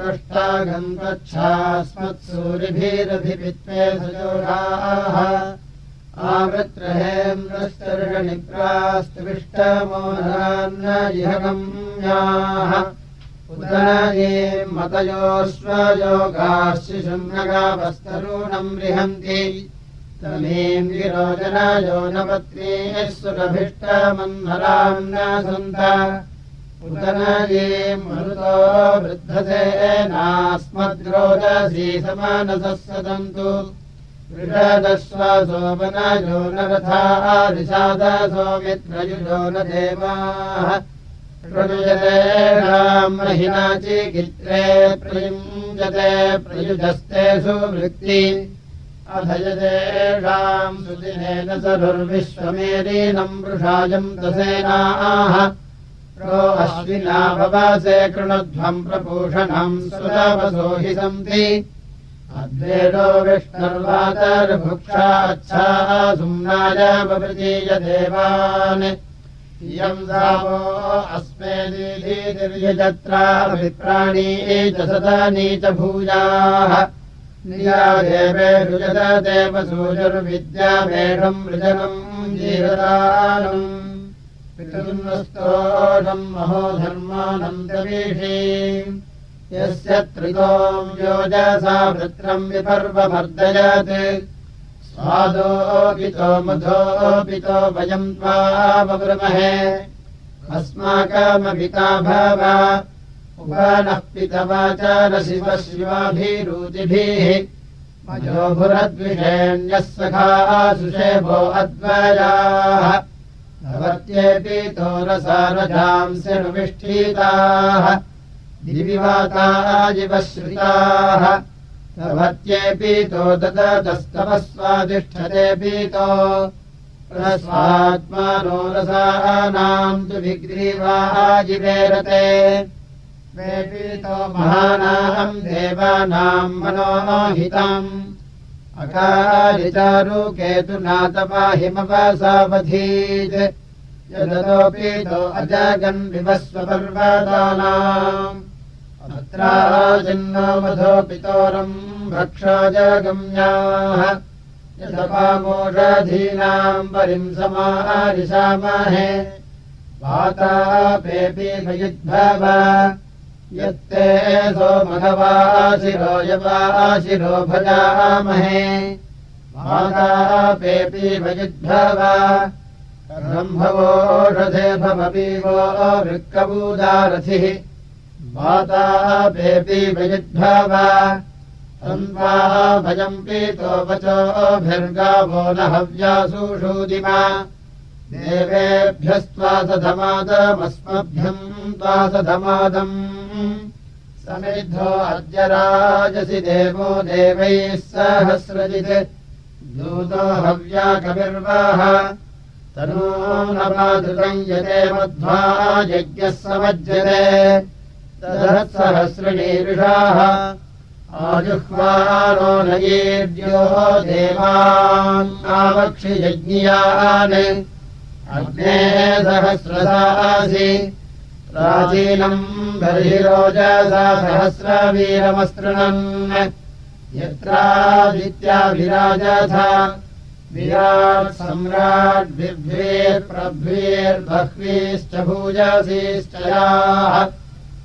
पृष्टागम् गच्छास्मत्सूरिभिरधिपित्वे सजोषाः आवृत्रहेन्द्रस्तर्षणिप्रास्त्विष्टमोहान्नजिहगम्याः उदयीम् मतयोश्वयोगाशिशृङ्गावस्तरूणम् रिहन्ति विरोचनायो नपत्नीः सुरभिष्टमन्मराम् न सन्त। उदनयीम् मरुतो वृद्धसेनास्मद्रोदसी समानसः सदन्तु वृषदश्वासोपनयो न देवाः। प्रयुजतेषाम् महिना चिकित्रे प्रयुञ्जते प्रयुजस्ते सुवृत्ति अधयतेषाम् सुदिनेन सरुर्विश्वमेरीनम् वृषायम् दसेनाः प्रो अश्विना भवासे कृणध्वम् प्रपूषणम् सुतवसो हि सन्ति। अद्वेदो विष्णुर्वातर्भुक्षाच्छा देवान्। इयम् सावो अस्मे दीर्यजत्राभिप्राणी च सदानी च भूयाः नियादेवे रुजदेव सूजुर्विद्यामेषम् वृजनम् जीवदानम् पितुर्नस्तोषम् महो धर्मानन्दवीषी यस्य त्रितोम् योजसा वृत्रम् विपर्वमर्दयत् स्वादोऽपितो मधोऽपितो वयम् त्वावब्रमहे अस्माकमपिता भव उपनः पितवाचारशिव शिवाभिरुचिभिः मजोभुरद्विषेण्यः सखासुषेभो अद्वयाः भवत्येऽपितो रसारजांसिनुविष्ठीताः दिविवाताजिवश्रिताः भवत्येऽपीतो ददतस्तवः स्वादिष्ठते पीतो रस्वात्मानो रसानाम् तु विग्रीवाजिवेरते वे पीतो महानाम् देवानाम् मनोहिताम् अकारिचारु केतुनातपाहिमवसावधीत् यदतोऽपीतो अजागन् विवस्वपर्वतानाम्। अत्राजिन्नो मधोपितोरम् भक्षाजगम्याः यदपामोषधीनाम् परिम् समारिशामहे वातापेऽपि भयुद्भव यत्ते सोमघवाशिरो यवाशिरो भजामहे। वातापेऽपि भयुद्भव ब्रह्मवोषधे भवपीवो वृक्कबूदारथिः मातापेऽपि वयुद्भव तन्वा भयम् पीतो वचोभिर्गावो न हव्यासुषूदिमा देवेभ्यस्त्वासधमादमस्मभ्यम् त्वासधमादम् समेद्धो अद्य राजसि देवो देवैः सहस्रजित्। दूतो हव्या कविर्वाह। तनो न मातृकम् यते मध्वा यज्ञः समज्यते। तदहत्सहस्रणीरुषाः आजुह्वानो नयेद्यो देवान् आवक्षियज्ञियान् अग्ने सहस्रसासि प्राचीनम् बर्हिरोजसा सहस्रवीरमस्तृणन्। यत्रादित्याभिराजथा विराट् सम्राट् बिभ्वीर्प्रभ्वीर्बह्वीश्च भूजसीश्च याः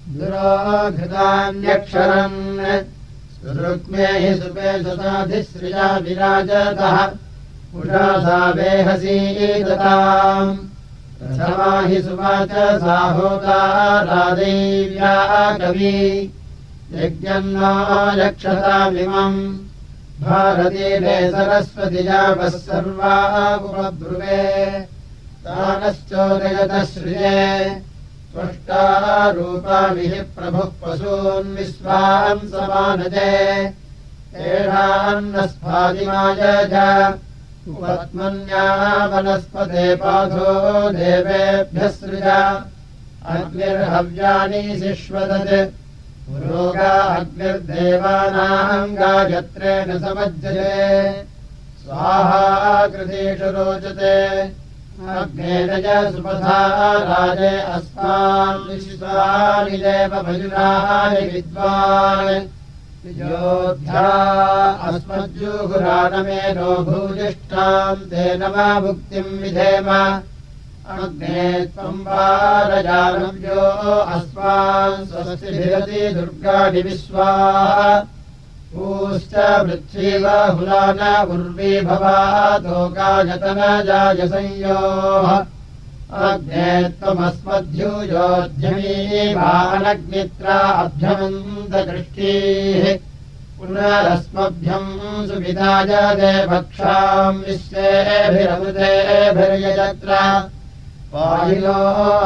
दुरोघृतान्यक्षरन्। सुरुक्मे हि सुपे सुताधिश्रिया विराजतः। उषासा वेहसीदताम् साहोता रादैव्या कवि। यज्ञन्ना यक्षतामिमम्। भारतीरे सरस्वतिजापः सर्वा उपब्रुवे तानश्चोदयतः श्रिये त्वष्टारूपाभिः प्रभुः पशून् विश्वान् समानजे। एषान्नस्फादिमाय च उपत्मन्या वनस्पते पाथो देवेभ्यः सृज। अग्निर्हव्यानि पुरोगा अग्निर्देवानाम् गायत्रेण समज्जते। स्वाहा कृतेषु रोचते। अग्नेरज सुपथा राजे अस्मान्। विश्वानि भजुराणि विद्वान् योद्ध्या अस्मज्जुहुराणमे नो भूयिष्ठाम् तेन वा भुक्तिम् विधेम। अग्ने त्वम् वारजानव्यो अस्मान् स्वस्तिभिरति दुर्गाणि विश्वाः पूश्च पृथ्वीव हुलान उर्वी भवातोकायतन जायसंयोः त्वमस्मद्युयोध्यमीवानग्नित्रा अभ्यमन्तदृष्टिः पुनरस्मभ्यम् सुविधाय देवक्षाम् विश्वेभिरमृतेभिर्यजत्र वायुलो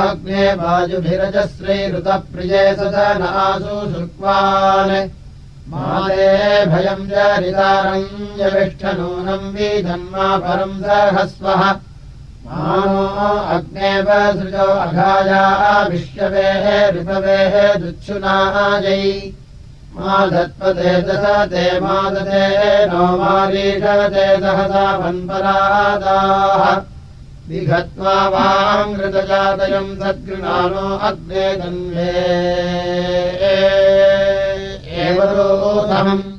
अग्ने वायुभिरजश्रीऋतप्रिये सदनासु शुक्वान् माले भयम् जरितारञ्जविष्ठनूनम् विधन्मा परम् सहस्वः मानो अग्नेव सृजो अघाया विश्ववेः ऋपवेः दुच्छुनायै माधत्पते दश ते मादते नो मारीषते सहसा वन्परादाः विघत्वा वाङ्कृतजातयम् सद्गृणानो अग्ने तन्वे। विश्वाद्रिक्षो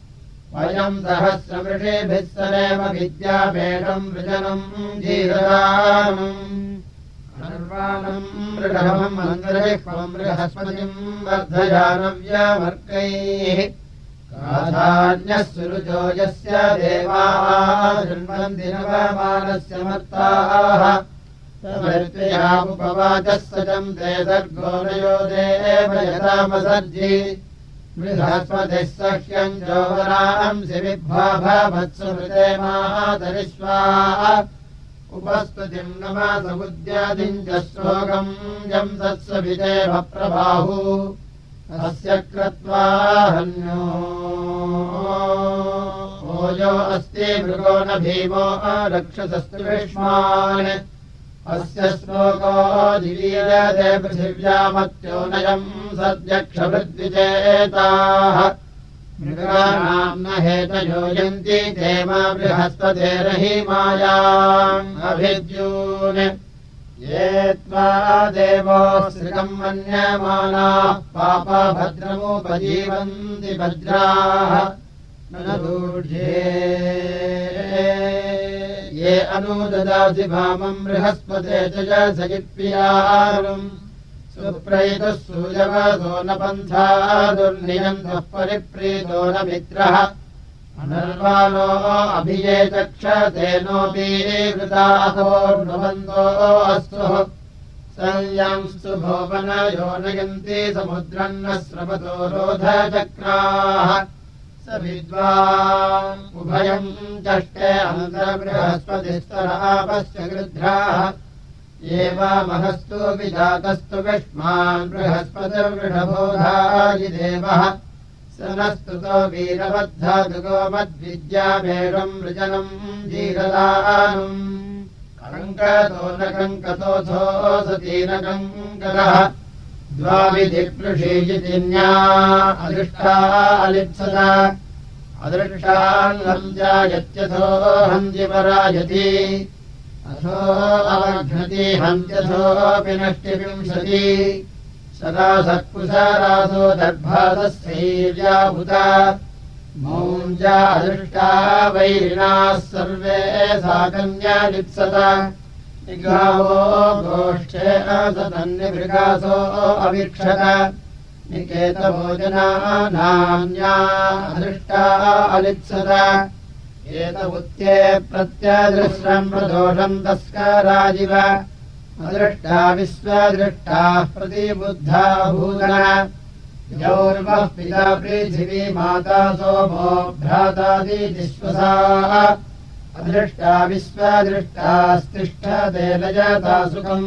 वयम् सहस्रमृषेभिः सरेव विद्यापेषम् वृजनम् प्राधान्यः सुरुजो यस्य देवाः नवमानस्य मत्ताः। उपवाचः सजम् ते सर्गो नयो देव यथामसर्जि बृहस्पतिः सह्यम् जोवरांसि विभ्वाभवत्सुमृते मातरिष्वाः उपस्तुतिम् नमासमुद्यादिम् च श्लोकम् यम् तत्सविदेव प्रबाहु अस्य क्रत्वा हन्यो। ओजो अस्ति मृगो न भीमो रक्षसस्तु विष्मान् अस्य श्लोको दिवीयते पृथिव्यामत्योनयम् सद्यक्षभृद्विजेताः मृगानाम् न हेतयोजन्ति मा बृहस्पतेरहीमायाम् अभिद्यून्। ये त्वा देवो श्रियम् मन्यमानाः पापा भद्रमुपजीवन्ति भद्राः ये अनुददासि भामम् बृहस्पते च सयित्पियारम् सुप्रैतः सूयवसो न पन्था दुर्नियम् त्वः परिप्रीतो न मित्रः। अनर्वाणो अभिये चक्षतेनोऽपि कृताथोर्नुबन्धो अस्तु। संयांस्तु भोवनयो नयन्ति समुद्रम् न स्रवतो रोधचक्राः। स विद्वान् उभयम् चष्टे अन्तर्बृहस्पतिस्तरापश्च गृध्राः। एवमहस्तु विजातस्तु विष्मान् बृहस्पतिर्वृषबोधायि देवः स न स्तुतो वीरबद्धातुको मद्विद्यामेषम् वृजनम् जीरदानम् कङ्कतो न सती न कङ्कतः द्वाविधिप्लुषीजिन्या अदृष्टा अलिप्सत। अदृष्टान्नम् जायत्यथो हन्तिपरायति अथो अवघ्नति हन्त्यथोऽपि नष्टिविंशति सदा सत्कुशरासो दर्भासस्यैर्याभूता मौञ्जा अदृष्टा वैरिणाः सर्वे सा कन्या लिप्सत निगावो गोष्ठे असतन्निभृगासो अवीक्षत। निकेतभोजनानान्या अदृष्टा अलिप्सत एत प्रत्यदृश्रम् प्रदोषम् तस्कराजिव। अदृष्टा विश्वदृष्टाः प्रतिबुद्धा भूतन यौर्वः पिता पृथिवी माता सोमो भ्रातादिश्वसाः अदृष्टा विश्वदृष्टास्तिष्ठते लजता सुखम्।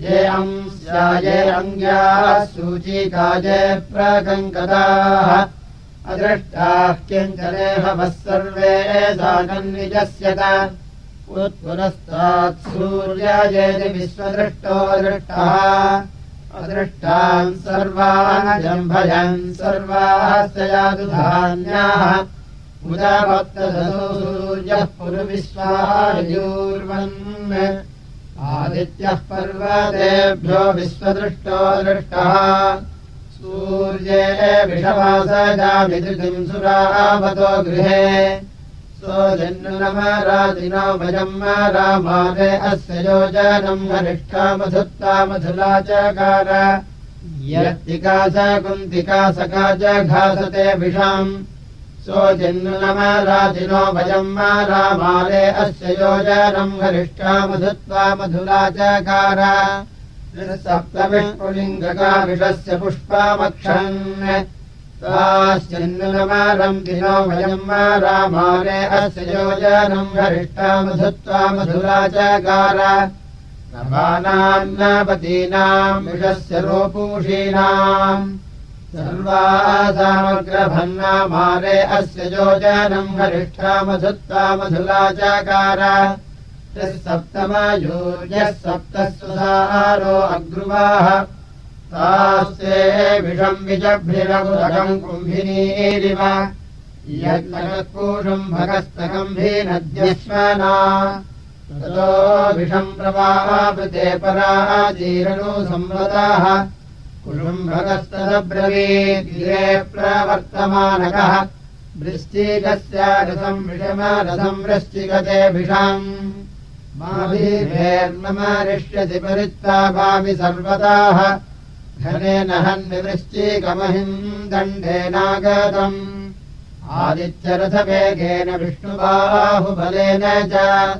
ये अंस्याये अङ्ग्याः सूचीकाये प्रकङ्कताः। अदृष्टाः किञ्चनेहवः सर्वे साकन्निजस्यत उत्पुरस्तात् सूर्यायेति विश्वदृष्टो दृष्टः। अदृष्टान् सर्वान् जम्भयन् सर्वास्य यादुधान्याः पुरुविश्वायुर्वन् आदित्यः पर्वतेभ्यो विश्वदृष्टो दृष्टः। सूर्ये विषवासजामिदृतिम् सुरावतो गृहे। सोजन्नुनमराजिनो भजम् रामादे अस्य योजनम् हरिष्ठा मधुत्ता मधुला चकार यत्तिका स कुन्तिका सका च घासते विषाम् सोजन्नुनमराजिनो भजम् रामादे अस्य योजनम् हरिष्ठा मधुत्वा मधुला चकार विषस्य पुष्पामक्षन्। ताश्चिन्नुनमारम् दिनो वयम् रामारे अस्य योजनम् हरिष्टा मधुत्वा मधुरा चकार नवानान्नपतीनाम् विषस्य रोपूषीणाम् सर्वासामग्रभन्नामारे अस्य योजनम् हरिष्ठा मधुत्वा मधुरा चकार सप्तमयोर्यः सप्तः सुधारो अग्रुवाः। तास्ते विषम् विजभ्रिरगुरगम् कुम्भिनीरिव। यत्पूषम् भगस्तकम्भीनद्यश्वना ततो विषम् प्रवापृते पराजीरणो संवताः कुशुम्भगस्तदब्रवीद्गिरे प्रवर्तमानकः। वृश्चिकस्य वृश्चिकते विषाम्। माभिर्मरिष्यति परित्ता भावि सर्वताः। घनेन हन्निवृश्चिकमहिम् दण्डेनागतम् आदित्यरथवेगेन विष्णुबाहुबलेन च।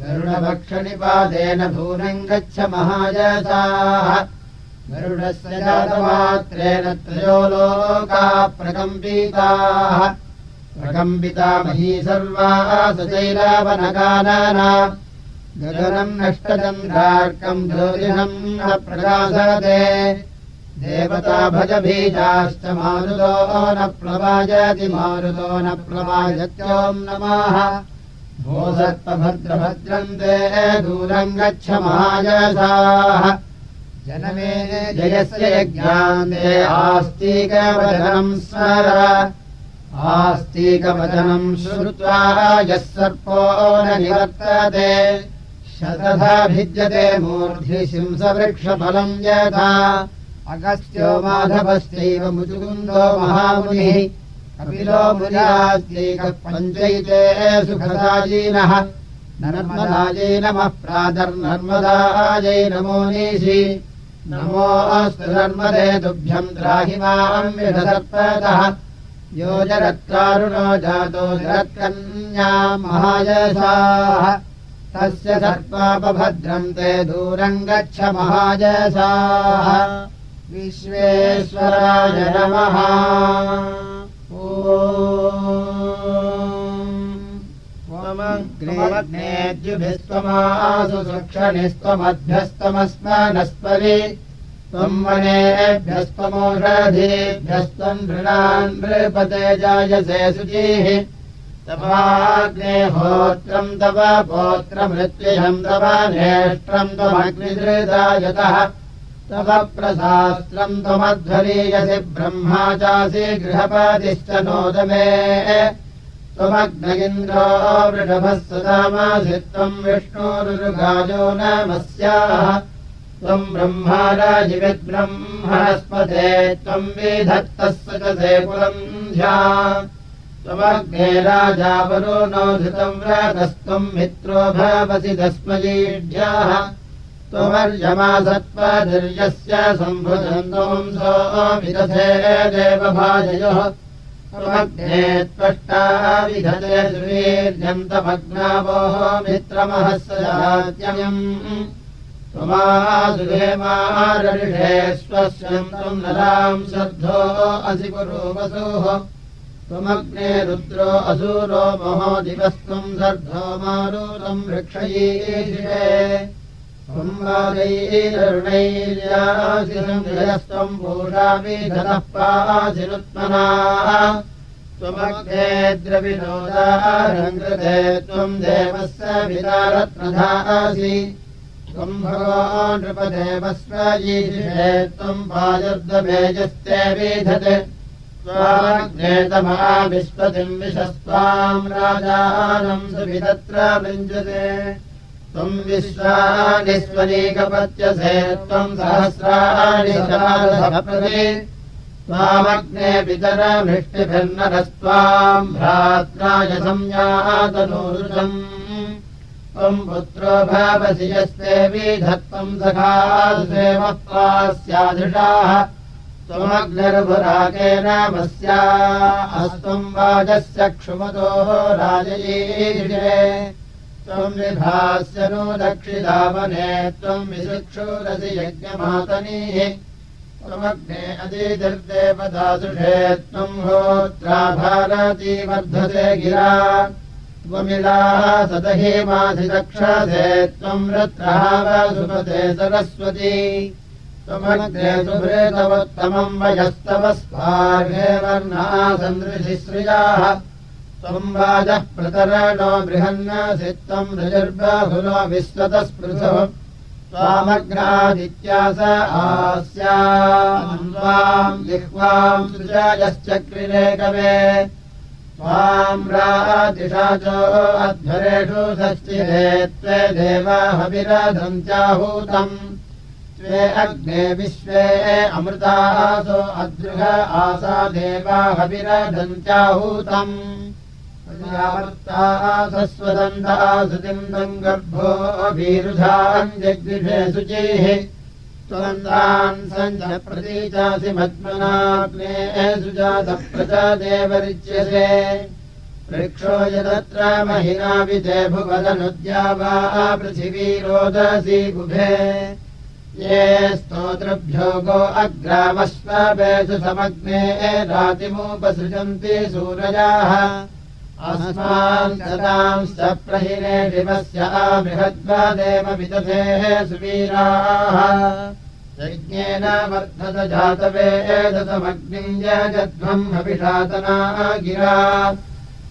गरुडभक्षनिपादेन भूनम् गच्छ महायसाः गरुडस्य जातमात्रेण त्रयो लोका प्रकम्पिताः। प्रकम्पिता मही सर्वा सचैरावनकानना। गगनम् नष्टचन्द्रार्कम् ज्योतिषम् न प्रकाशते। देवता भजबीजाश्च मारुतो न प्लवाजति मारुतो न प्लवाजत्योम् नमः। भोसत्पभद्रभद्रम् ते दूरम् गच्छ महायसाः जनमे जयस्य यज्ञान्ते आस्तिकवचनम् स्मर। आस्तिकवचनम् श्रुत्वा यः सर्पो न निवर्तते शतथा भिद्यते मूर्ध्नि शिंसवृक्षफलम् यथा। अगस्त्यो माधवस्यैव मुचुकुन्दो महामुनिः कपिलो मुनिरास्त्यैकः पञ्चैते सुखदायीनः। नर्मदायै नमः प्रातर्नर्मदायै नमो नीषि नमो अस्तु नर्मदे तुभ्यम् द्राहि माम् विधसर्पतः योजरत्कारुणो जातो जरत्कन्या महायसाः तस्य सर्पापभद्रम् ते दूरम् गच्छ महायसाः विश्वेश्वराय नमः ग्रेग्नेद्युभिस्त्वमासु सुक्षणिस्त्वमभ्यस्तमस्मानस्परि त्वम् वनेभ्यस्त्वमोषधीभ्यस्त्वम् नृणान् नृपते जायसे शुचिः तवाग्नेहोत्रम् तव पोत्रमृत्युहम् तव नेष्ट्रम् त्वमग्निदृदायतः तव प्रशास्त्रम् त्वमध्वरीयसि ब्रह्मा चासि गृहपतिश्च नोदमे त्वमग्न इन्द्रो वृषभः सुदामासि त्वम् विष्णोरुगायो नमस्याः त्वम् ब्रह्मा राजिविद्ब्रह्मणस्पते त्वम् विधत्तः सचसे पुरम् ध्या। त्वमग्ने राजावरो नो धृतम् व्रतस्त्वम् मित्रो भवसि दस्मजीढ्याः त्वमर्यमासत्त्वधीर्यस्य सम्भुजम् त्वंसो विदधे देवभाजयोः त्वमग्ने त्वष्टा मित्रमहस्यम् त्वमासुरे मारऋषे स्वस्यम् त्वम् नराम् श्रद्धो असि कुरु वसुः त्वमग्ने रुद्रो असूरो महो दिवस्त्वम् सर्धो मारूरम् वृक्षयीषे त्वमग्ने द्रविनोदारङ्कृते त्वम् देवस्य विदारत्नधासि। त्वम् भगवा नृपदेवस्वयीषे त्वम् वायुर्दमेजस्ते विधते। त्वाग्नेतमा विश्वतिम् विशस्त्वाम् राजानम् सुविदत्र वृञ्जते त्वम् विश्वानि स्वनीकपत्यसे त्वम् सहस्राणि त्वामग्ने पितरभृष्टिभिर्नरस्त्वाम् भ्रात्राय संयातनूरुषम् त्वम् पुत्रो भावसि यस्ते विधत्वम् सखासेवत्वा स्यादृशाः त्वमग्निर्भुराकेन वस्या अस्त्वम् वाजस्य क्षुमतोः राजयीरे त्वम् विभास्य नो दक्षिदावने त्वम् विशिक्षुरसि यज्ञमातनीः। त्वमग्ने अतिर्देवदासुषे त्वम् होत्रा भारती वर्धते गिरा। त्वमिलाः सदहीमाधिदक्षसे त्वम् रत्रः सुपते सरस्वती। त्वमग्ने सुभृतवोत्तमम् वयस्तव स्पार्हे वर्णः सन्दृशिश्रियाः त्वम् वाजः प्रतरणो बृहन्नसि त्वम् ऋजुर्बाहुलो विश्वतस्पृशो त्वामग्नादित्यास आस्याम् जिह्वाम् सृजायश्चक्रिरे कवे त्वाम् रादिशा च अध्वरेषु षष्टिरे त्वे देवाहविरधन्त्याहूतम् स्वे अग्ने विश्वे अमृतासो अदृह आसा देवाहविरधन्त्याहूतम् सुतिन्दम् गर्भो वीरुधाम् जग्विषे शुचिः त्वन्तान् सञ्च प्रतीचासि मद्मनाग्ने वृक्षो यदत्र महिना विधे भुवदनुद्या वा पृथिवी रोदसी बुभे। ये स्तोत्रभ्यो गो अग्रामश्वपेषु समग्ने रातिमुपसृजन्ति सूरजाः प्रहिरे शिवस्य बृहद्वादेव विदधेः सुवीराः। यज्ञेन वर्धत जातवेदतमग्निम् जगध्वम् अभिषातना गिरा।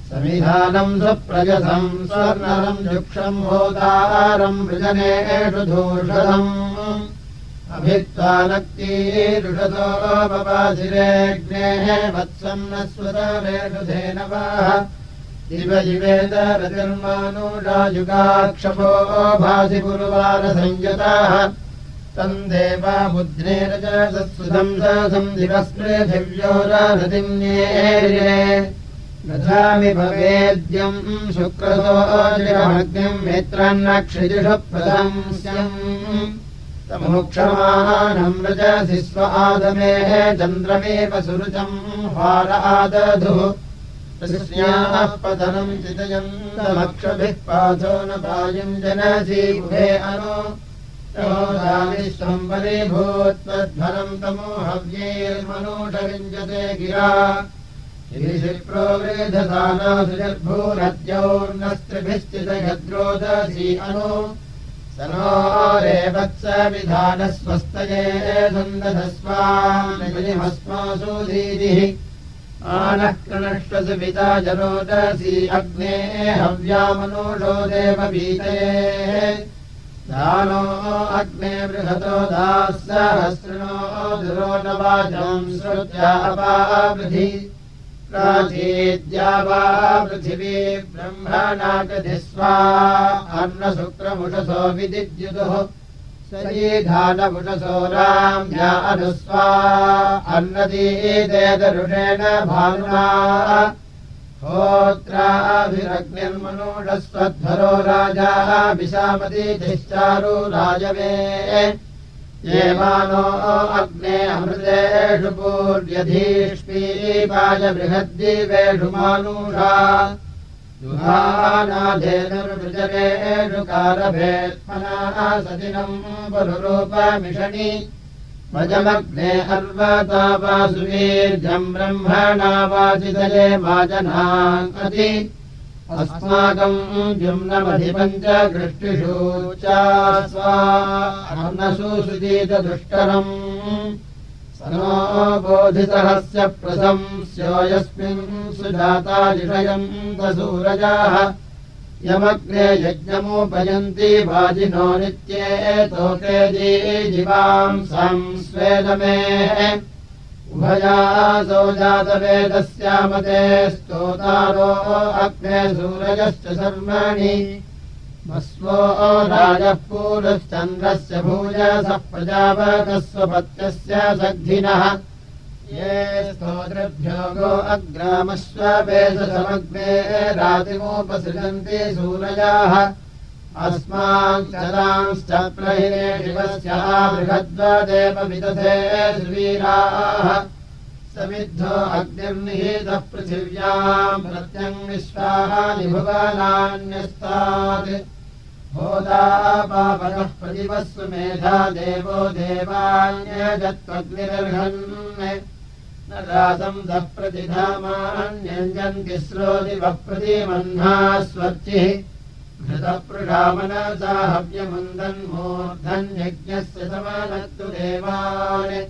समिधानम् सुप्रजसम् स्वर्णरम् युक्षम् होदारम् वृजनेषु धूषदम् अभित्वा नक्तीरुषतो पपाशिरेऽग्नेः वत्सन्नस्वरेषु धेनवाः गुरुवारसंयताः तम् देवा रथिन्ये रथामि भवेद्यम् शुक्रतोऽग्निम् मित्रान्नक्षिजुषु प्रशंस्यम् तमुक्षमानम् रजसि स्व आदमेः चन्द्रमेव सुरुचम् हार आदधुः स्याः पतनम् चितयन्तमक्षभिः पाथो न हव्यैर्मनोषविञ्जते गिरा शिप्रो वृधसानासुजर्भूरद्योर्नस्त्रिभिश्चितयद्रोदसी अनु स नो रे वत्स विधानस्वस्तये सन्दधस्वामस्मासु धीरिः पिता जरोदसी अग्ने हव्यामनोषो देवभीते दानो अग्ने बृहतो दासहस्रिणो दुरो न वाचम् श्रुत्यापावृधि प्राचीद्या वा पृथिवी ब्रह्मणागधिस्वा अन्नशुक्रमुषसो अनुस्वा। अन्नदीदेदरुषेण भानुना। होत्राभिरग्निर्मनोषस्वध्वरो राजा विशामतीधिश्चारु राजवे। ये मानो अग्ने अमृतेषु पूर्व्यधीष्मीपाय बृहद्दीपेषु मानुषा युहानाधेनुर्वृजरेषु कारभेत्मनाः सदिनम् पुरुरूपमिषणि। भजमग्ने ब्रह्मणा वाचितये माजनाङ्कति अस्माकम् द्युम्नमधिपञ्च कृष्टिषु च स्वान्नसु सुजीतदुष्करम् स नो बोधितहस्य प्रशंस्यो यस्मिन् सुजातादिषयम् दसूरजाः यमग्ने यज्ञमुपयन्ति वाजिनो नित्ये तोके जीवांसं स्वेदमे। उभयासो जातवेदस्यामते स्तोतारो अग्ने सूरजश्च शर्मणि भस्वो राजः पूरश्चन्द्रस्य भूयसः प्रजापकः स्वपत्यस्य सग्धिनः। ये स्तोतृभ्यो गो अग्रामश्वपेशसमग्ने रातिमुपसृजन्ति सूरजाः। अस्माञ्चलांश्च प्रहिरे शिवस्य बृहद्वदेव विदधे सुवीराः। समिद्धो अग्निर्निहितः पृथिव्याम् प्रत्यङ्विश्वानि भुवनान्यस्तात् बोधापापनः प्रतिवस्सु मेधा देवो देवान्यजत्वग्निर्हन् न रासम् दः प्रतिधामान्यञ्जन्ति स्रोदिवः प्रतिमह्ना स्वर्चिः घृतपृषामनसा हव्यमन्दन्मूर्धन्यज्ञस्य समानस्तु देवान्।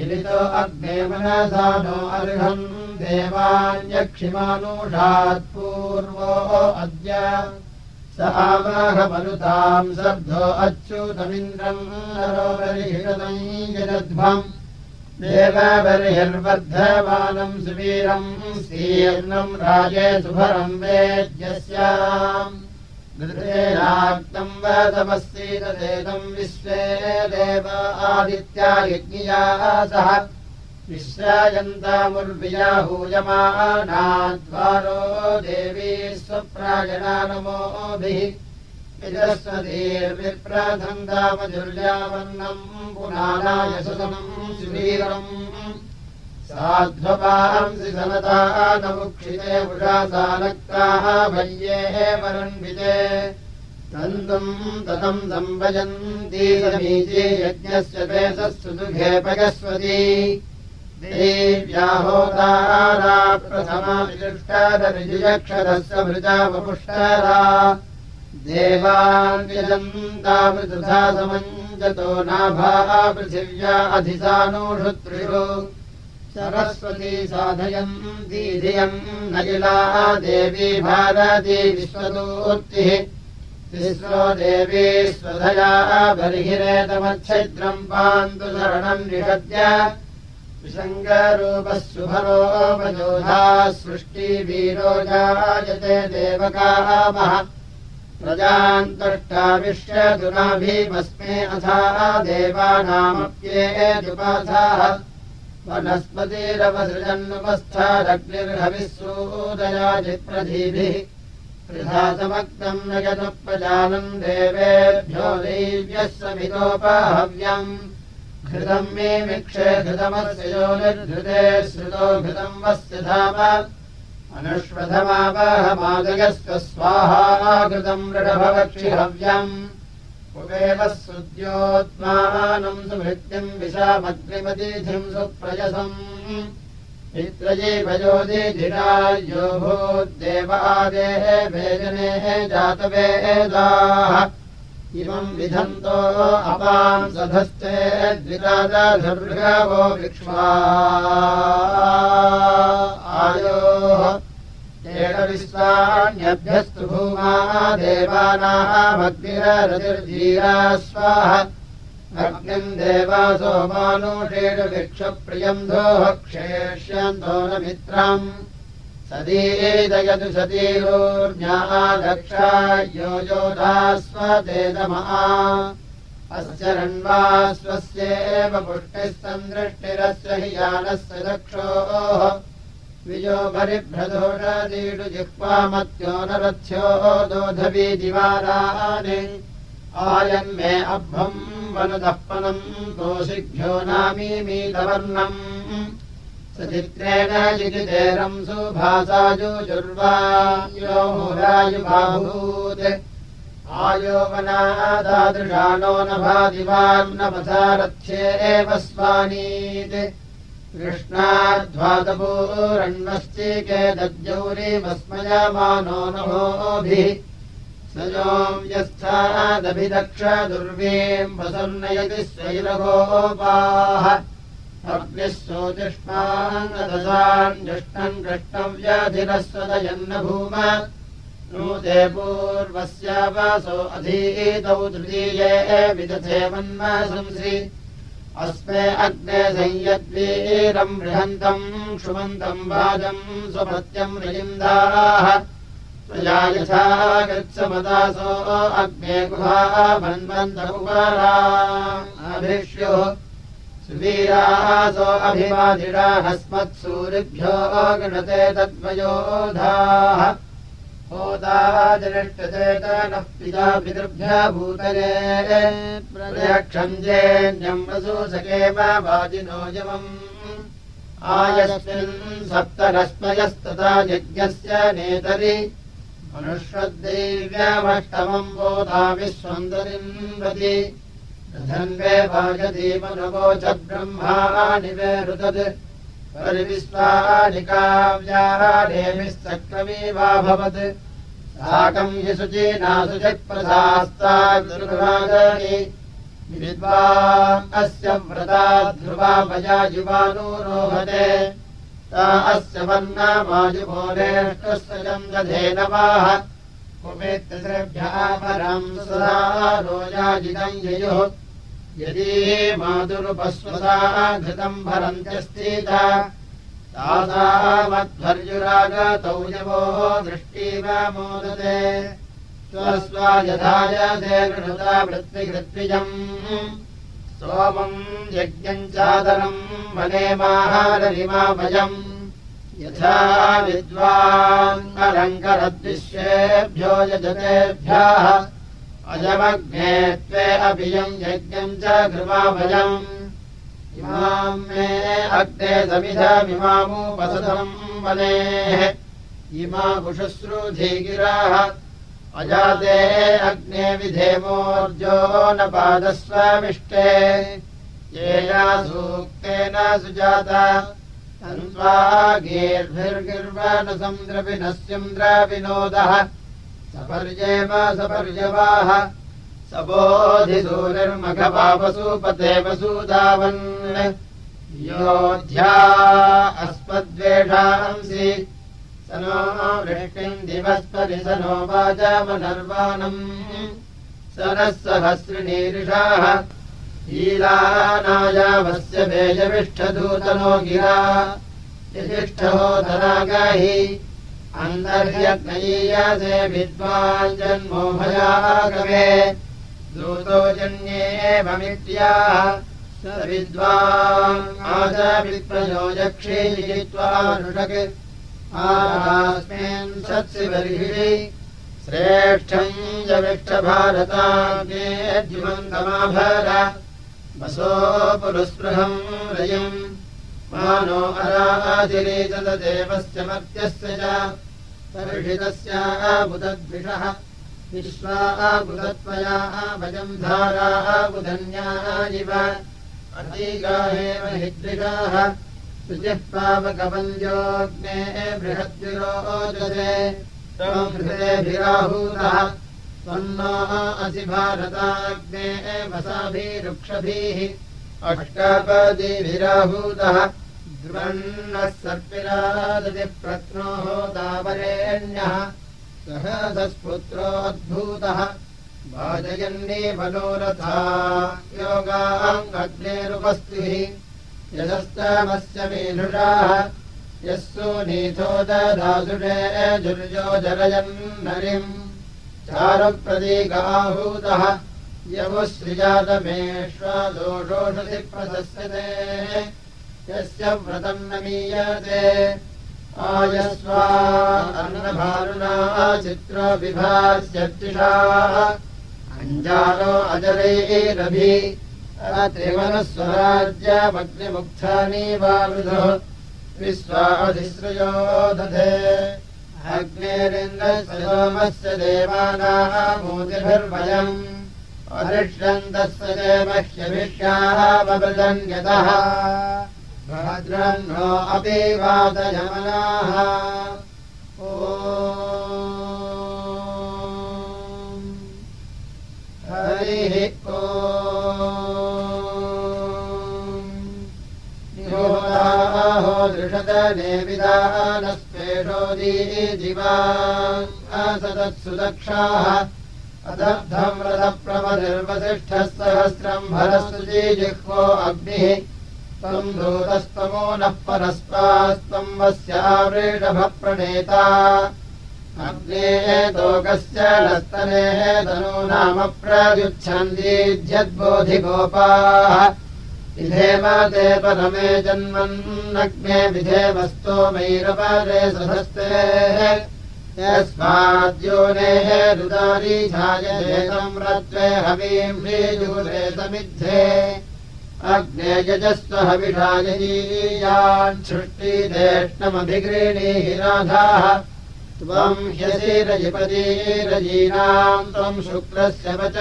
ईलितो अग्ने मनसा नो अर्हम् देवान्यक्षिमानुषात् पूर्वो अद्य स आवाहमनुताम् शब्दो अच्युतमिन्द्रम् यजध्वम् देवबर्हिर्वर्धमानम् सुवीरम् शीर्णम् राजे सुभरम् वेद्यस्याम् ृतेनाक्तम् वदमस्तीतदेतम् विश्वे देव आदित्या यज्ञिया सह विश्रायन्तामुर्वियाहूयमानाद्वारो देवी स्वप्रायणा नमोभिः पुनानायसुतमम् सुवीरम् साध्वपांसि सनता नमुक्षिते उषासानक्ताः भय्येः परन्विते तन्तुम् ततम् सम्भजन्ती समीचे यज्ञस्य पेशः सुदुघे पयस्वती देव्याहोतारा प्रथमा विदुष्टादरिजुयक्षरस्य मृजा वपुष्टारा देवान्यजन्तामृतुधा समञ्जतो नाभा पृथिव्या अधिसानोषु त्रिषु। सरस्वती साधयन्ती धियम् नलिला देवी भारती विश्वदूर्तिः तिस्रो देवी स्वधया बर्हिरेतमच्छिद्रम् पान्तु शरणम् निषद्य विसङ्गरूपः सुभरोपयोधा सृष्टिवीरो जायते देवकामः प्रजान्तष्टाविश्यदुनाभिमस्मे अथा देवानामप्येदुपाधाः। वनस्पतिरवसृजन्नुपस्थादग्निर्हविः सूदयाजिप्रधीभिः प्रधातमक्तम् न यदुप्रजानम् देवेभ्यो दैव्यः समितोपहव्यम् घृतम् मे मिक्षे घृतमस्य यो निर्धृते श्रुतो घृतम् वस्य धाम। अनुष्वधमावहमादयस्व स्वाहा घृतम् ऋडभवक्षिहव्यम् उपेव सुद्योत्मानम् सुभृत्यम् विशामग्निमतिथिम् सुप्रयसम्। मित्रये भयोधिरायो भूद्देवादेः वेजनेः जातवेदाः इमम् विधन्तो अपाम् सधस्ते द्विराजर्गवो विक्ष्मा आयोः विश्वाण्यभ्यस्तु भूमा देवानामग्निरतिर्जीरा स्वाह अग्निम् देवासो मानुषेण भिक्षप्रियम् दोः क्षेष्यन्तो न मित्रम् सदीदयतु सतीरोर्ज्ञा यो योधा स्वदेदमा अस्य रण्वा स्वस्येव दृष्टिरस्य हि यानस्य दक्षोः। विजो भरिभ्रदोषदीषु जिह्वामत्यो नरथ्यो दोधवी दिवारानि आयन् मे अभ्वम् वनुदःपनम् कोशिभ्यो नामीमीतवर्णम् सचित्रेण जिजितेरम् सुभासायुजुर्वायो मुरायुभाभूत् आयो वनादादृशानो न भादिवान्न पथारथ्ये एव स्वानीत्। कृष्णाध्वातपूरण्वश्चिके दद्यौरीमस्मयमानो नभोभिः। स योऽव्यस्थादभिदक्ष दुर्वीम् वसुर्नयति स्वैरगोपाः अग्निः सोतिष्माङ्गदसान्युष्टम् कृष्णव्याधिरस्वदयन्न भूम नूते पूर्वस्यावासो अधीतौ तृतीये विदथे मन्मासंसि अस्मे अग्ने संयद्वीरम् बृहन्तम् क्षुमन्तम् वाजम् स्वपत्यम् यथा गच्छमदासो अग्ने गुहा मन्वन्तमुपराभिष्युः सुवीरासो अभिवादिरा हस्मत्सूरिभ्यो गणते तद्वयोधाः। होताजनिष्टचेतनः पिता पितृभ्यभूतये प्रयक्षञ्जेन्यम् वसूसकेम वाजिनो यमम्। आयस्मिन् सप्तरश्मयस्तथा यज्ञस्य नेतरि। मनुष्यद्दैव्यामष्टमम् बोधामिस्वन्दरिन्वति धन्वे वाजदीमनवोच ब्रह्माणि वेरुतत्। परिविश्वानिकाव्यादेमिस्तक्रमीवाभवत् साकम् हि शुचीनाशुचिप्रसास्ताद्रुवादि विद्वान् अस्य व्रता ध्रुवामया युवानूरोहते ता अस्य वर्णामायुभोरेष्टस्य दधेनवाः कुमेत्यभ्यः परम् सदा रोजाजिदम् ययुः। यदि मातुरुपस्वसा घृतम् भरन्त्यस्तीत तासामध्वर्युरागतौ यवोः दृष्टिव मोदते। स्वस्वा यथाय ते गृहता वृत्तिकृत्विजम्। सोमम् यज्ञम् चादरम् वनेमाहाररिमाभयम् यथा विद्वान् अलङ्करद्विश्येभ्यो यजतेभ्यः अजमग्ने त्वे अभियम् यज्ञम् च कृपाभयम्। इमाम् मे अग्ने समिधमिमामुपसदम् वनेः। इमा कुशुश्रुधीगिराः अजाते अग्ने विधेमोर्जो न पादस्वामिष्टे। येना सूक्तेन सुजाता तन्त्वा गीर्भिर्गिर्वनसन्द्रविनस्यन्द्रविनोदः सपर्येव। सपर्यवाः सपोधिसूरिर्मघपापसूपते वसूदावन् योध्या अस्मद्वेषांसि। स नो वृष्टिम् दिवस्परि स नो वाचामनर्वाणम्। स नः सहस्रिणीरिषाः हीलानायावस्य वेजविष्ठदूतनो गिरा। यजिष्ठो धनागाहि विद्वाञ्जन्मोभयागमे दूतो जन्येवमित्याह स विद्वान् आचाविप्रयो यक्षीयित्वानुषक् आस्मिन् सत्सि बर्हिषि श्रेष्ठम् जविष्ठभारताद्युमन्तमाभर वसो पुरुस्पृहम् रयम्। मानो अराजिरीचदेवस्य मर्त्यस्य च पर्षितस्याः बुधद्विषः विश्वाः बुधत्वयाः भजम् धाराः बुधन्याः इव अतीगाहेव शुचिः पावकवन्द्योऽग्ने बृहद्विरोचते। हृदेभिराहूतः त्वन्नो असि भारताग्ने वसाभिरुक्षभिः अष्टापदिभिराहूतः ध्रुवन्नः सर्पिरादति प्रत्नोः दावरेण्यः सहसस्पुत्रोद्भूतः वाजयन्नी मनोरथा योगाङ्गग्नेरुपस्तिः यदस्तमस्य मीनुषाः यः सुनीथो ददासुषे जुर्यो जरयन्नरिम् चारुप्रतीकाहूतः यवुश्रिजातमेष्वादोषोषसि प्रशस्यते यस्य व्रतम् न मीयते आयस्वा अन्नभारुणा चित्रविभास्यर्चिषाः अञ्जालो अजरैरभि त्रिवनस्वराज्यमग्निमुक्तानि वा वृधो विश्वाधिश्रयो दधे अग्नेरिन्द्रस्य देवानामूतिभिर्भयम् अरिष्यन्तस्य देवह्यभिष्याः बबृदन्यतः भद्रन्नो अपि वादयमनाः। ओ हरिः ओ निहोदाहो दृषदने विदानस्वेषो दीजिवा असदत्सु दक्षाः अदब्धम् रथप्रमनिर्वसिष्ठः सहस्रम् भरसुजी जिह्वो अग्निः। त्वम् दूतस्तमो नः परस्पास्त्वम् वस्यावृषभप्रणेता अग्ने दोगस्य नस्तनेः तनो नाम प्रयुच्छन्दीध्यद्बोधिगोपाः विधेम ते परमे जन्मन्नग्ने विधेमस्तोमैरपरे सधस्ते यस्माद्योनेः रुदारी छायेतम् रत्वे हवीम् श्रीजुरे समिद्धे। अग्ने यजस्व हविषायीयान् सृष्टिदेष्टमभिगृणीहि राधाः त्वम् ह्यसिरजिपदीरजीनाम् त्वम् शुक्रस्य वच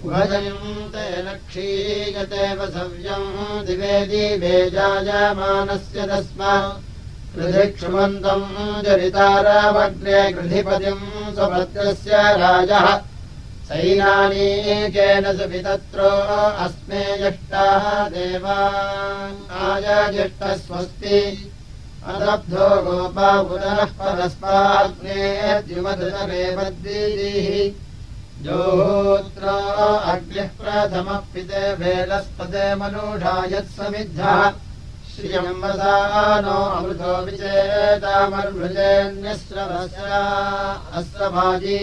सोमनोदाः उभजयन्ते लक्षीयते वसव्यम् दिवे दिवे जायमानस्य तस्मा। कृधिक्षुमन्तम् जरितारामग्ने गृधिपतिम् स्वभद्रस्य राजः। सैनानीकेन सुवितत्रो अस्मे यष्टाः देवा आयजिष्टस्वस्ति अदब्धो गोपा पुनः परस्माग्ने द्युमधुतरेवद्वीः जोहोत्र अग्निः प्रथमः पिते वेलस्पदे मनुषा यत्समिद्धः। श्रियम् वसानो अमृतो विचेतामर्भृजेन्यस्रवस्या अस्रभाजी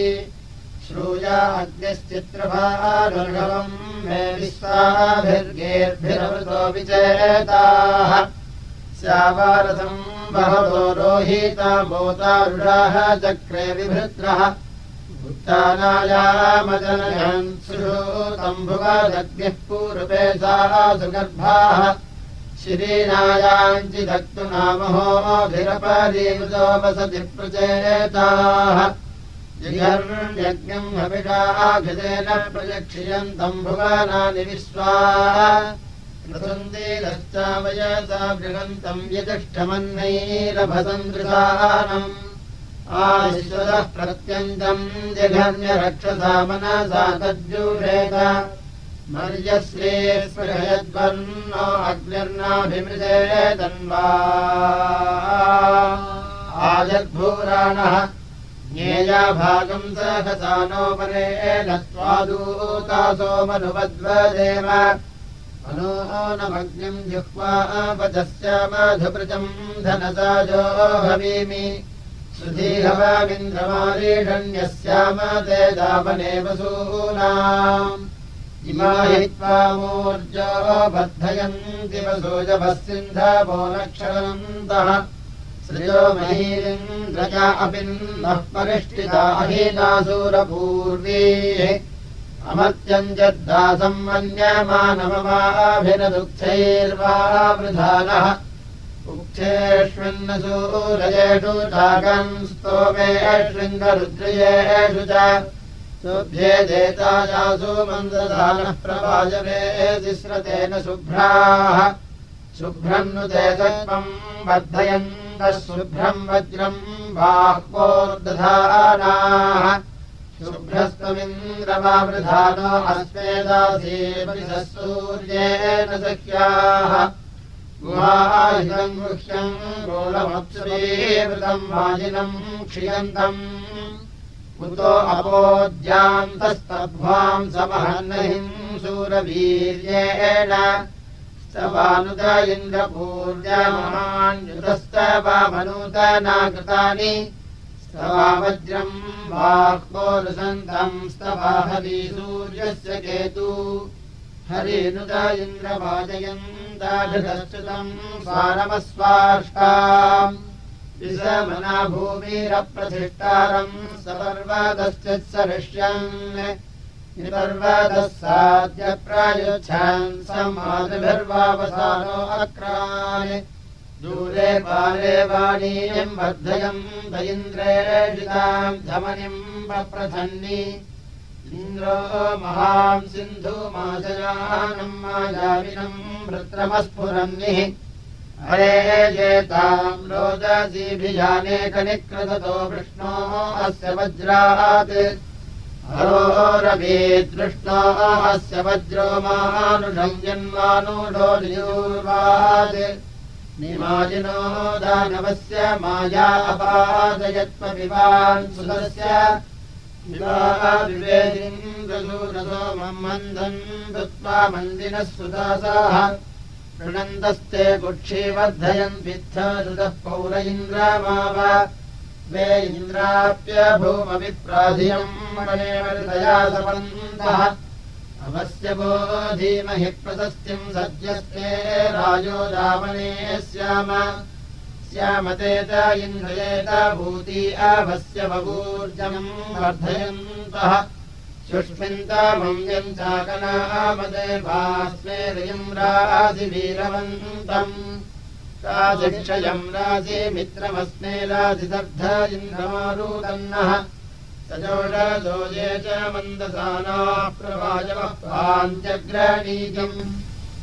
श्रूया अग्निश्चित्रभारुर्गवम् मे विश्वाभिर्गेर्भिरमृतो विचेताः। स्यावारथम् बहवो रोहिता भूतारुषाः चक्रे विभृत्रः भुक्तानायामजनयन् सुषूतम्भुवदग्निः पूर्वे सा सुगर्भाः। नामहोभिरपरीवृतो वसति प्रचेताः। जिगर्यज्ञम् हविषाभिदेन प्रयक्षियन्तम् भुवनानि विश्वा। ृगन्तीरश्चावयसा बृहन्तम् यतिष्ठमन्नैरभसन्दृशानम् आश्वरः प्रत्यन्तम् जघन्यरक्षसा मनसा तज्जूषेत मर्यश्रे स्पृहयद्वर्णो अग्निर्नाभिमृशे तन्वा आजद्भूराणः ज्ञेया भागम् सहसानोपरे नत्वादूतासोमनुवद्वदेव मनोनमग्निम् जिह्वा वचस्य मधुपृजम् धनसाजो भवीमि सुधीहवामिन्द्रमारीषण्यस्याम ते दामने वसूनाम् इमा हित्वा मूर्जो बद्धयन्ति वसूजभः सिन्धवो नक्षरन्तः श्रियो महीरिन्द्रजा अपिन्दः परिष्ठिता हीनासूरपूर्वीः अमत्यम् जद्दासम् मन्यमानमवाभिनदुःखैर्वा वृधानः उक्थेष्विन्न सूरयेषु चागम् स्तोमे शृङ्गरुद्रयेषु च सोभ्ये देतायासु मन्ददानः प्रवाजवे तिस्रतेन शुभ्राः। शुभ्रम् नु सर्वम् वर्धयन्तः शुभ्रम् वज्रम् बाह्वोर्दधानाः। शुभ्रस्त्वमिन्द्रमावृधानो अस्मेदासीमनिषः सूर्येण सख्याः गुहाहितम् गुह्यम् गोलमप्सुरीवृतम् वाजिनम् क्षियन्तम् कुतो अपोद्यान्तस्तभ्वाम् समहन्नहिम् सूरवीर्येण। स्तवानुत इन्द्रपूर्यमान्युतस्तवामनूतना कृतानि स्तवावज्रम् बाह्वोरुसन्तम् स्तवाहरी सूर्यस्य केतु हरिनुत इन्द्रवाजयन्ताभिधस्तुतम् स्वारमस्वाष्टाम्। विषमना भूमिरप्रतिष्ठारम् सपर्वतश्चित्सरिष्यन् निपर्वतः साद्य प्रायुच्छन् समाधिभिर्वावसानो अक्रान्। दूरे पाले वाणीयम् वर्धयम् दयिन्द्रेषिताम् धमनिम् वप्रथन्नि इन्द्रो महाम् सिन्धुमाशयानम् मायाविनम् वृत्रमस्फुरन्निः। हरे जेताम् रोदसीभिजानेकनिकृतो विष्णो अस्य वज्रात्। हरोरवीदृष्णो अस्य वज्रो मानुषम् जन्मानुषो नियूर्वात् निमाजिनो दानवस्य माया अपादयत्वविवान् सुतस्य मन्दन् सुदासाः ऋणन्तस्ते कुक्षी वर्धयन् विद्धः पौर इन्द्रामाव वे इन्द्राप्यभूमविप्राधियम् मणेमृतया सपन्तः अवस्य वो धीमहि प्रशस्तिम् सद्यस्ते राजो दामने स्याम स्यामतेत इन्द्रयेत भूति अवस्य बभूर्जम् वर्धयन्तः। शुष्मिन्तामम् यञ्चाकनामदेवास्मेदयम् राजिवीरवन्तम् राजिक्षयम् राजिमित्रमस्मे राजिदग्ध इन्द्रमारूदन्नः सजोषदोजे च मन्दसानाः प्रवाजवः पाञ्चग्रणीजम्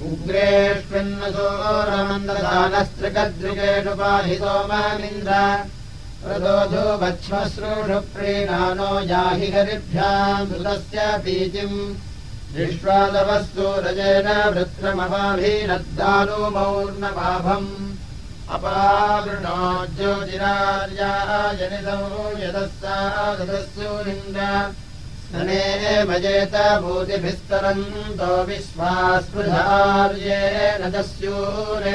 उग्रेष्विन्नसोरमन्ददानस्त्रिकद्रिकेषु पाहि सोमामिन्द्र प्रदोधो वक्ष्मश्रूषु प्रीणानो याहि हरिभ्याम् धृतस्य बीजिम् विश्वादवस्तु रजेन वृत्रमवाभीनद्दानो मौर्णपाभम् अपावृणो ज्योतिरार्याजनितौ यदस्सा ददस्सूरिन्द्र मजेत भूतिभिस्तरन्तो विश्वास्पृधार्येण दस्यून्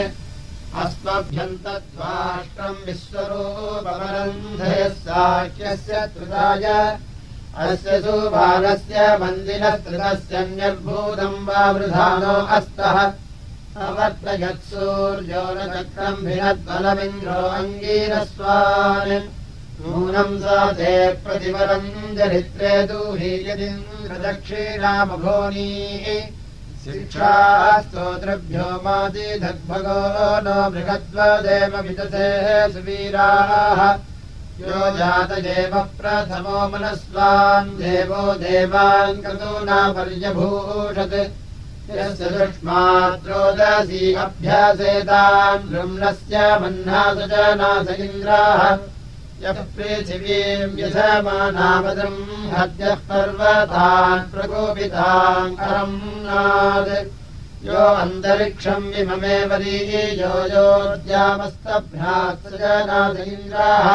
अस्मभ्यन्तद्वाष्ट्रम् विश्वरूपमरन्धयः साख्यस्य कृताय अस्य वा वृधानो अस्तः। अवर्तयत्सूर्यो न चक्रम् भिनद्बलमिन्द्रो अङ्गीरस्वान् नूनम् सा ते प्रतिवरम् चरित्रे दूहीयदिन्द्रदक्षिणामभोनीः शिक्षास्तोत्रभ्यो मादिधग्भगो नो बृहद्वदेव विदते सुवीराः। यो जातदेव प्रथमो मनस्वान् देवो देवान् क्रतूनापर्यभूषत् यस्य दुष्मात्रोदसी अभ्यासेतान् बृम्णस्य मह्नासु च नास इन्द्राः यः पृथिवीम् यो अन्तरिक्षम् विममेव यो योद्यामस्तभ्रात् स च नाथ इन्द्राः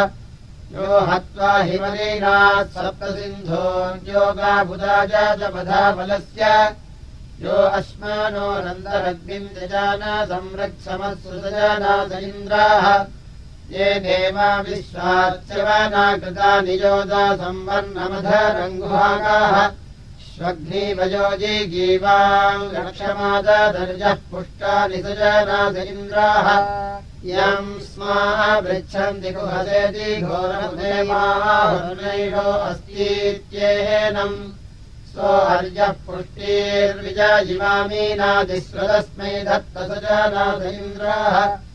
यो हत्वा हिमलीनात् सप्तसिन्धोद्योगाबुधा जातपधा बलस्य यो अस्मानो नन्दरग्निम् जजान संरक्षमत्सुजानाथ इन्द्राः ये देवा विश्वाच्यवनाकृता नियोदा संवर्णमधरङ्गुहागाः श्वग्निवयोजी गीवाम् रक्षमादर्जः पुष्टानि सजनाथ इन्द्राः। यम् स्मा पृच्छन्ति गुहसेति घोरदेवाहुर्नैषो अस्तीत्येनम्। सो हर्यः पुष्टिर्विजयिमामीनादिस्वदस्मै दत्त सजनाथ इन्द्राः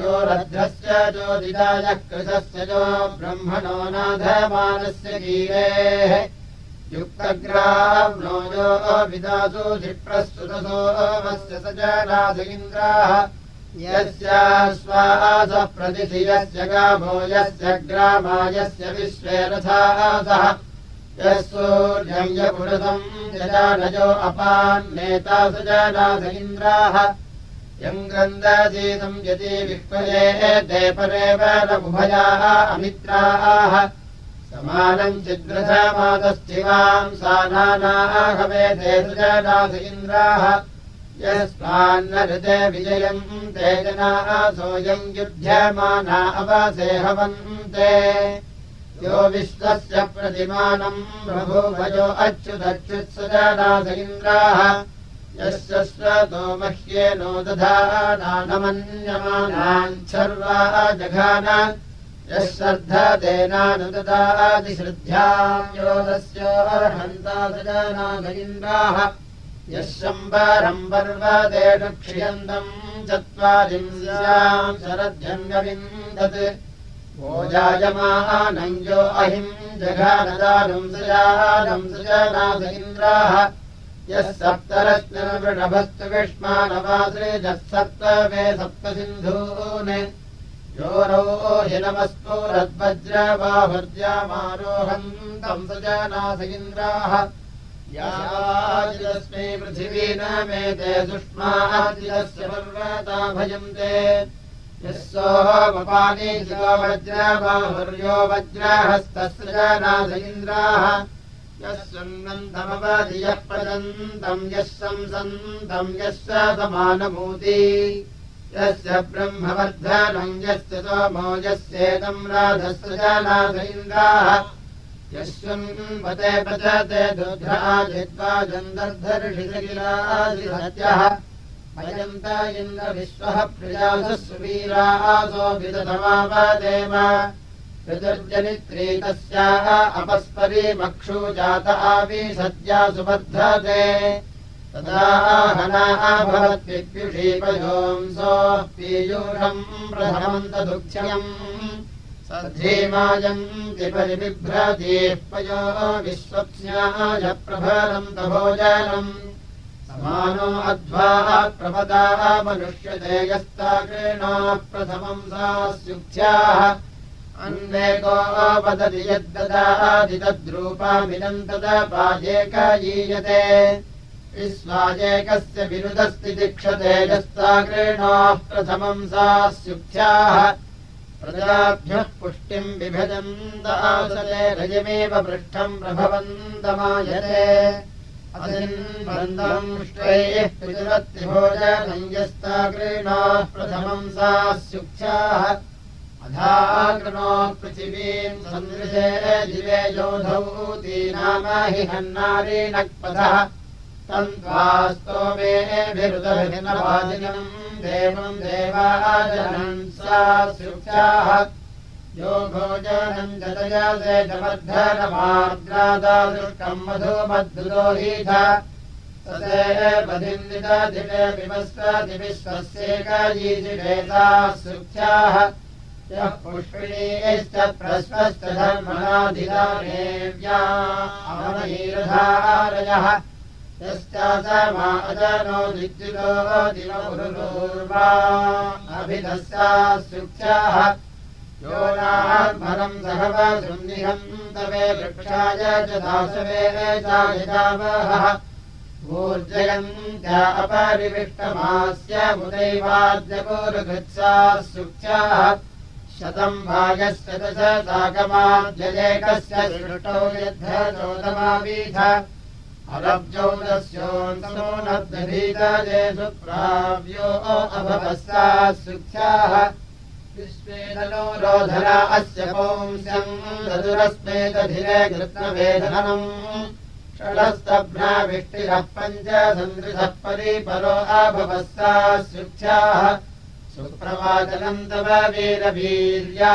यो रध्रस्य ज्योतिदायः कृतस्य जो ब्रह्मणो नाधमानस्य गीरेः युक्तग्राह्नो यो विदासु धिप्रस्तुतसोमस्य स जनाथ इन्द्राः। यस्य स्वासः प्रतिथि यस्य गाभो यस्य ग्रामायस्य विश्वे रथासः यः सूर्यम् यपुरतम् यजानजो अपान्नेता स जनाथ इन्द्राः यम् ग्रन्थीतम् यदि विह्वये ते परेव रघुभयाः अमित्राः। समानम् चिद्रथमातस्थिवाम् सा नानाहवे ते इन्द्राः। यस्मान्न विजयम् ते जनाः सोऽयम् युध्यमाना अवसे हवन्ते। यो विश्वस्य प्रतिमानम् प्रभुभजो अच्युतच्युत्सुजनाथ इन्द्राः यस्य स्वतो मह्येनो दधानानमन्यमानान् सर्वा जघान यः श्रद्धतेनानुददादिश्रद्ध्याम् योगस्योर्हन्ता सजानागीन्द्राः यः शम्बरम् पर्वतेषु क्षियन्तम् चत्वारिंस्याम् शरद्यङ्गविन्दत् भोजायमानञ्जो अहिम् जघानदानम् सजानम् सजनाथ इन्द्राः यः सप्तरश्मिर्वृषभस्तु विष्मानवासृजः सप्तमे सप्तसिन्धून्। योरौ हिनमस्फुरद्वज्रबाहुर्यमारोहन्तम् सजनाथ इन्द्राः याजिदस्मै पृथिवी न मेते सुष्माजिदस्य पर्वता भजन्ते यः सोमपानि वज्रबाहुर्यो वज्रहस्तस्य जनाथ इन्द्राः यः सुन्नन्तमवधि यः पदन्तम् यः संसन्तम् यस्य समानमूति यस्य ब्रह्मवर्धनम् यस्य सोमो यस्येतम् राधस्य जानाथ इन्द्राः यस्वन्वते पचते दुध्राजिद्वाजन्दर्धर्षिसकिलादिसत्यः अयन्त इन्द्रविश्वः प्रियासु सुवीरासो विदधमावदेव ऋतुर्जनित्री तस्याः अपस्परी मक्षु जात आवि सद्या सुबद्धते तदा हनाः भवद्विप्युषीपयोंसोः पीयूषम् प्रथमन्तदुःख्यम्। सद्धीमायन्ति परिबिभ्रतीः पयो विश्वप्स्याय प्रभरन्त भोजनम्। समानो अध्वाः प्रपदाः मनुष्यते यस्ताकृणाः प्रथमम् सा स्युक्थ्याः अन्वेको वदति यद्ददादितद्रूपामिनन्तदपाजेकयीयते विश्वाजेकस्य विरुदस्ति दीक्षते यस्ताकृणाः प्रथमम् सा स्युक्थ्याः प्रजाभ्यः पुष्टिम् विभजन्त आसते रजमेव पृष्ठम् प्रभवन्तमायते। असिन्बन्धंष्ट्वैः पितुरत्रिभोजनम् यस्ताकृणाः प्रथमम् सा स्युक्थ्याः अधाकृणो पृथिवीम् सन्दृशे दिवे योधौ नाम हि हन्नारीणक्पथः तन्त्वास्तोमेभिरुदभिनवादिनम् देवम् देवाजनम् सा सुख्याः। यो भोजनम् जतयासे जमर्धनमार्द्रादादृष्टम् मधुमद्धुरोहीथ पदिन्दितदिवे विमस्वदिविश्वस्येकयीजिवेदा सुख्याः पुष्पिणीश्च प्रश्वश्च धर्मणाधिदानेव्या अमनैरधारयः यश्चासमाजनो विद्युतो दिवपुरुर्वा अभिधस्या सुख्याः। यो नात्मनम् सहवसुन्निहम् तवे वृक्षाय च दासवे चायजावहः ऊर्जयन्त्या अपरिविष्टमास्य मुदैवाद्यपुरुकृत्सा सुख्याः शतम् भागस्य दश सृष्टौ यद्धचोदमावीथ अलब्जौदस्योऽन्तोनद्धीतजेषु प्राव्यो अभवस्सा सुख्याः। विश्वेदनो रोधरा अस्य पुंस्यम् ददुरस्मेदधिरे कृत्नवेधनम् षडस्तभ्राविष्टिरः पञ्च सन्दृशः परिपरो अभवस्सा सुख्याः सुप्रवाचनम् तव वीरवीर्या।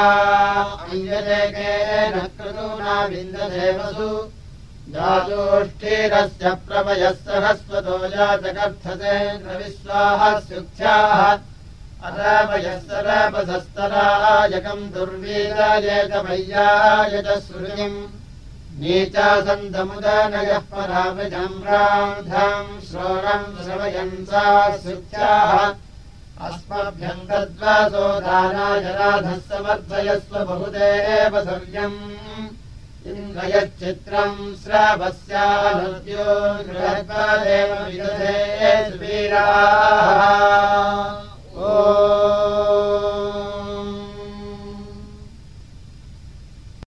विन्ददेवसु। जातोष्ठीरस्य प्रभयः सरस्वतो जातकर्थसेन्द्रविश्वाः सुख्याः अरापयः सरपसस्तरायकम् दुर्वीरायतमय्याय च श्रुतिम् नीचासन्तमुदनयः परामजम्रान्धाम् श्रोणम् श्रवयन् सा सुख्याः अस्मभ्यम् तद्वासोदानाय राधः समद्वयस्व बहुदेव सव्यम्। इन्द्रयश्चित्रम् विदधे विरधेरा ओ।